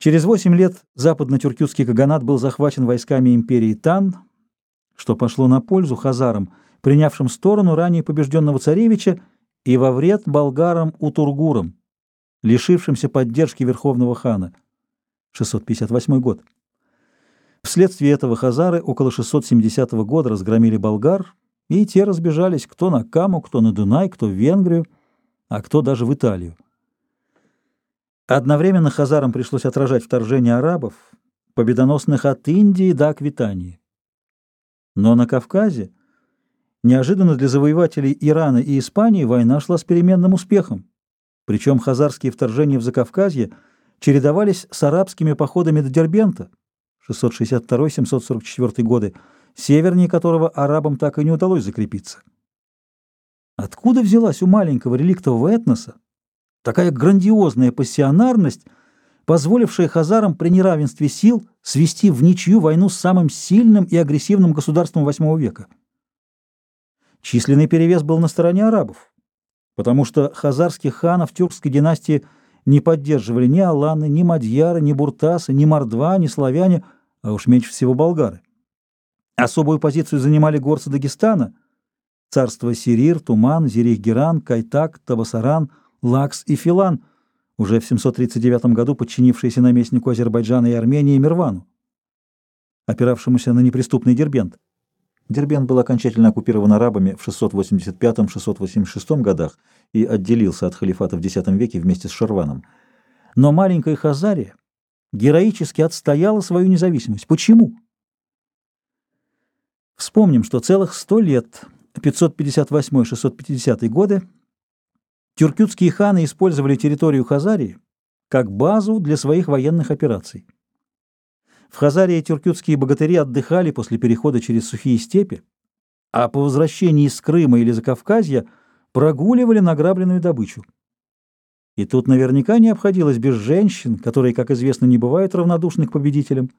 Через восемь лет западно-тюркютский каганат был захвачен войсками империи Тан, что пошло на пользу хазарам, принявшим сторону ранее побежденного царевича и во вред болгарам-утургурам, лишившимся поддержки верховного хана. 658 год. Вследствие этого хазары около 670 года разгромили болгар, и те разбежались кто на Каму, кто на Дунай, кто в Венгрию, а кто даже в Италию. Одновременно хазарам пришлось отражать вторжение арабов, победоносных от Индии до Аквитании. Но на Кавказе, неожиданно для завоевателей Ирана и Испании, война шла с переменным успехом. Причем хазарские вторжения в Закавказье чередовались с арабскими походами до Дербента, 662-744 годы, севернее которого арабам так и не удалось закрепиться. Откуда взялась у маленького реликтового этноса такая грандиозная пассионарность, позволившая хазарам при неравенстве сил свести в ничью войну с самым сильным и агрессивным государством VIII века. Численный перевес был на стороне арабов, потому что хазарских ханов тюркской династии не поддерживали ни аланы, ни мадьяры, ни буртасы, ни мордва, ни славяне, а уж меньше всего болгары. Особую позицию занимали горцы Дагестана, царства Сирир, Туман, Зирих-Геран, Кайтак, Табасаран – Лакс и Филан, уже в 739 году подчинившиеся наместнику Азербайджана и Армении Мирвану, опиравшемуся на неприступный Дербент. Дербент был окончательно оккупирован арабами в 685-686 годах и отделился от халифата в X веке вместе с Шарваном. Но маленькая Хазария героически отстояла свою независимость. Почему? Вспомним, что целых сто лет, 558-650 годы, Тюркютские ханы использовали территорию Хазарии как базу для своих военных операций. В Хазарии тюркютские богатыри отдыхали после перехода через сухие степи, а по возвращении из Крыма или Закавказья прогуливали награбленную добычу. И тут наверняка не обходилось без женщин, которые, как известно, не бывают равнодушны к победителям.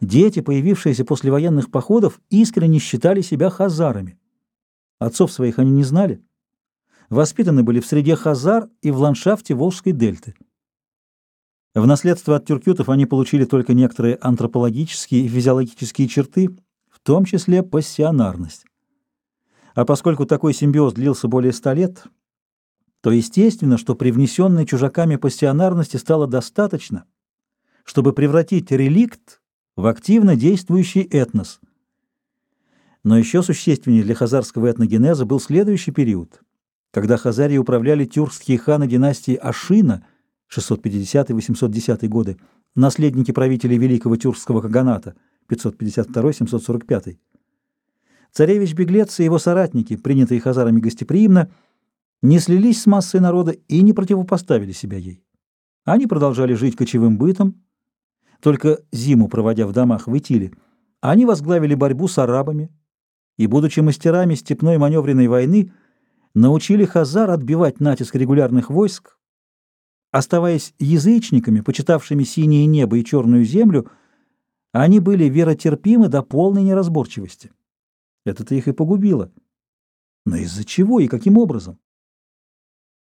Дети, появившиеся после военных походов, искренне считали себя хазарами. Отцов своих они не знали воспитаны были в среде хазар и в ландшафте Волжской дельты. В наследство от тюркютов они получили только некоторые антропологические и физиологические черты, в том числе пассионарность. А поскольку такой симбиоз длился более ста лет, то естественно, что привнесенной чужаками пассионарности стало достаточно, чтобы превратить реликт в активно действующий этнос. Но еще существеннее для хазарского этногенеза был следующий период – когда Хазарии управляли тюркские ханы династии Ашина 650-810 годы, наследники правителей Великого Тюркского Каганата 552-745. Царевич-беглец и его соратники, принятые хазарами гостеприимно, не слились с массой народа и не противопоставили себя ей. Они продолжали жить кочевым бытом, только зиму проводя в домах в Итиле, они возглавили борьбу с арабами и, будучи мастерами степной маневренной войны, научили хазар отбивать натиск регулярных войск, оставаясь язычниками, почитавшими синее небо и черную землю, они были веротерпимы до полной неразборчивости. Это-то их и погубило. Но из-за чего и каким образом?